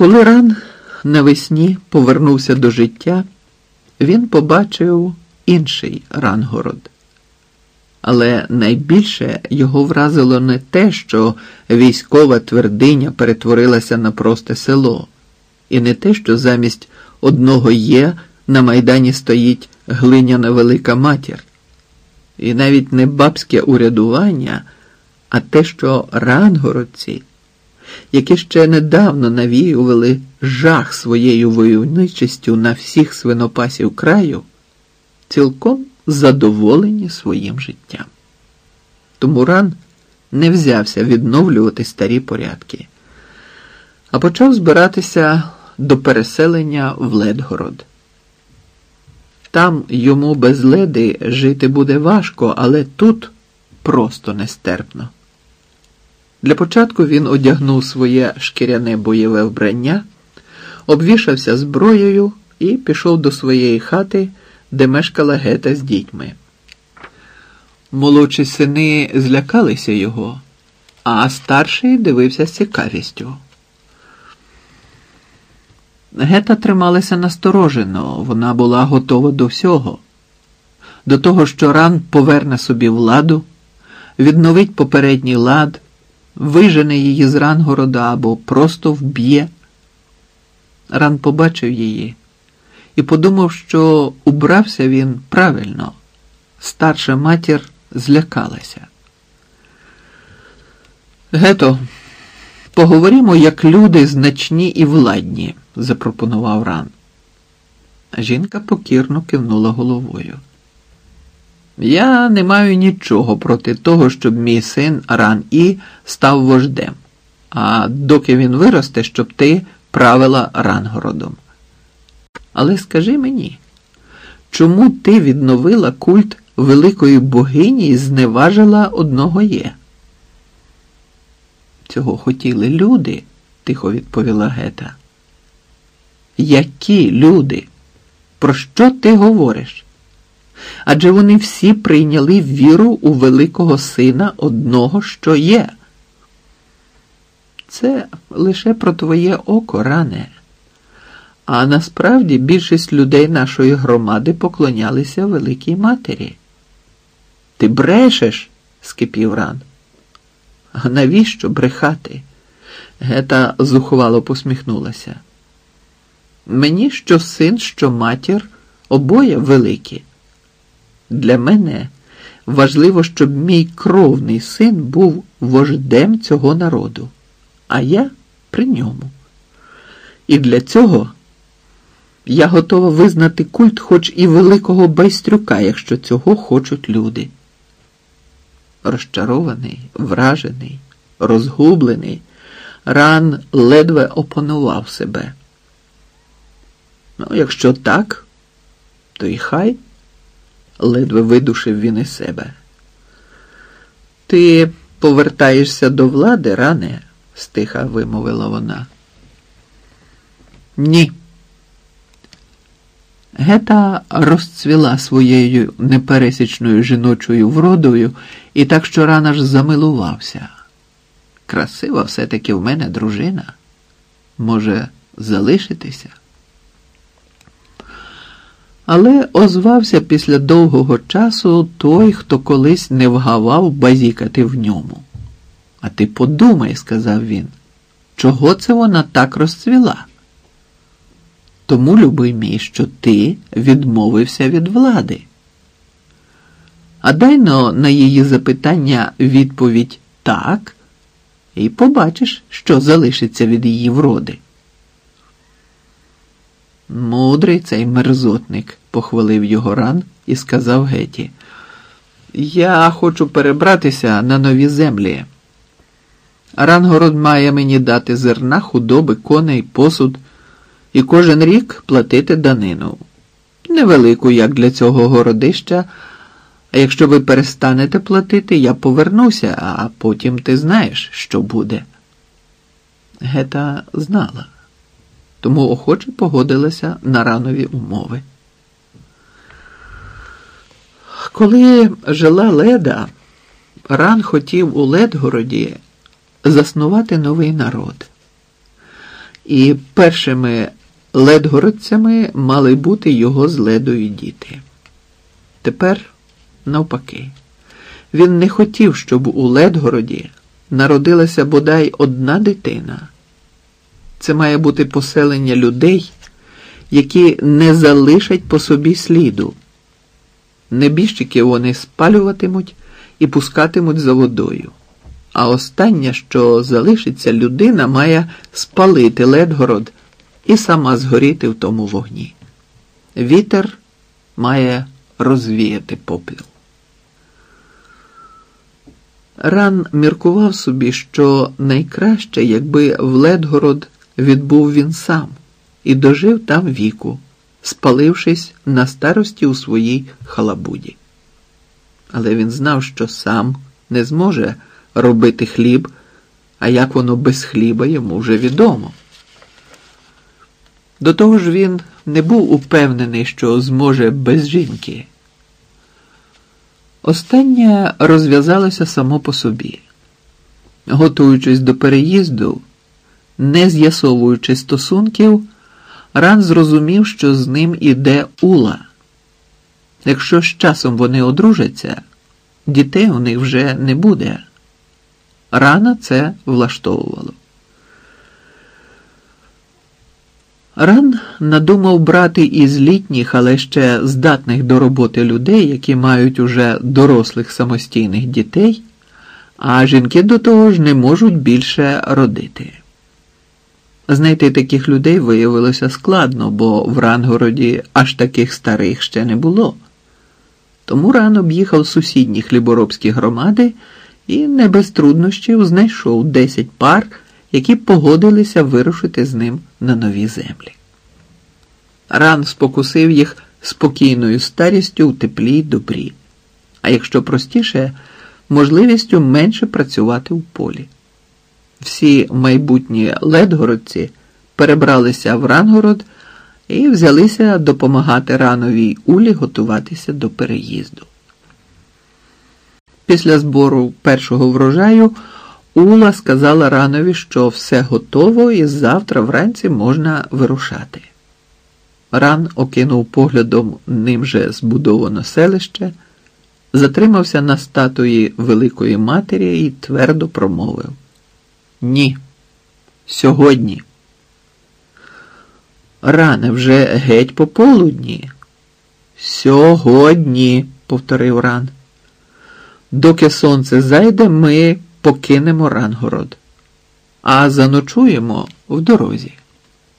Коли ран навесні повернувся до життя, він побачив інший Рангород. Але найбільше його вразило не те, що військова твердиня перетворилася на просте село, і не те, що замість одного є на майдані стоїть глиняна велика матір, і навіть не бабське урядування, а те, що рангородці, які ще недавно навіювали жах своєю войовничістю на всіх свинопасів краю, цілком задоволені своїм життям. Тому ран не взявся відновлювати старі порядки, а почав збиратися до переселення в Ледгород. Там йому без леди жити буде важко, але тут просто нестерпно. Для початку він одягнув своє шкіряне бойове вбрання, обвішався зброєю і пішов до своєї хати, де мешкала гета з дітьми. Молодші сини злякалися його, а старший дивився з цікавістю. Гета трималася насторожено, вона була готова до всього, до того, що ран поверне собі владу, відновить попередній лад, вижене її з Рангорода або просто вб'є. Ран побачив її і подумав, що убрався він правильно. Старша матір злякалася. Гето, поговоримо, як люди значні і владні, запропонував ран. Жінка покірно кивнула головою. Я не маю нічого проти того, щоб мій син Ран І став вождем, а доки він виросте, щоб ти правила Рангородом. Але скажи мені, чому ти відновила культ великої богині і зневажила одного є? Цього хотіли люди, тихо відповіла Гета. Які люди? Про що ти говориш? Адже вони всі прийняли віру у великого сина одного, що є. Це лише про твоє око, ране. А насправді більшість людей нашої громади поклонялися Великій Матері. Ти брешеш? скипів ран. А навіщо брехати? Гета зухвало посміхнулася. Мені що син, що матір обоє великі. Для мене важливо, щоб мій кровний син був вождем цього народу, а я при ньому. І для цього я готова визнати культ хоч і великого байстрюка, якщо цього хочуть люди. Розчарований, вражений, розгублений, ран ледве опанував себе. Ну, якщо так, то і хай ледве видушив він із себе. Ти повертаєшся до влади, ране? стиха вимовила вона. Ні. Гета розцвіла своєю непересічною жіночою вродою і так що рана ж замилувався. Красива все-таки в мене дружина. Може, залишитися? Але озвався після довгого часу той, хто колись не вгавав базікати в ньому. А ти подумай, сказав він, чого це вона так розцвіла? Тому, любий мій, що ти відмовився від влади. А дайно на її запитання відповідь так, і побачиш, що залишиться від її вроди. Мудрий цей мерзотник, похвалив його ран і сказав Геті. Я хочу перебратися на нові землі. Рангород має мені дати зерна, худоби, коней, посуд і кожен рік платити данину. Невелику, як для цього городища. А якщо ви перестанете платити, я повернуся, а потім ти знаєш, що буде. Гета знала тому охоче погодилася на ранові умови. Коли жила Леда, ран хотів у Ледгороді заснувати новий народ. І першими ледгородцями мали бути його з ледою діти. Тепер, навпаки, він не хотів, щоб у Ледгороді народилася бодай одна дитина. Це має бути поселення людей, які не залишать по собі сліду. Небіжчики вони спалюватимуть і пускатимуть за водою. А останнє, що залишиться, людина має спалити Ледгород і сама згоріти в тому вогні. Вітер має розвіяти попіл. Ран міркував собі, що найкраще, якби в Ледгород відбув він сам і дожив там віку, спалившись на старості у своїй халабуді. Але він знав, що сам не зможе робити хліб, а як воно без хліба йому вже відомо. До того ж він не був упевнений, що зможе без жінки. Останнє розв'язалося само по собі. Готуючись до переїзду, не з'ясовуючи стосунків, Ран зрозумів, що з ним іде Ула. Якщо з часом вони одружаться, дітей у них вже не буде. Рана це влаштовувало. Ран надумав брати із літніх, але ще здатних до роботи людей, які мають уже дорослих самостійних дітей, а жінки до того ж не можуть більше родити. Знайти таких людей виявилося складно, бо в Рангороді аж таких старих ще не було. Тому Ран об'їхав сусідні хліборобські громади і не без труднощів знайшов 10 пар які погодилися вирушити з ним на нові землі. Ран спокусив їх спокійною старістю у теплі й добрі, а якщо простіше, можливістю менше працювати в полі. Всі майбутні ледгородці перебралися в Рангород і взялися допомагати рановій улі готуватися до переїзду. Після збору першого врожаю. Ула сказала ранові, що все готово і завтра вранці можна вирушати. Ран окинув поглядом ним же збудоване селище, затримався на статуї Великої Матері і твердо промовив Ні, сьогодні. Ране вже геть пополудні. Сьогодні, повторив ран. Доки сонце зайде, ми покинемо Рангород, а заночуємо в дорозі.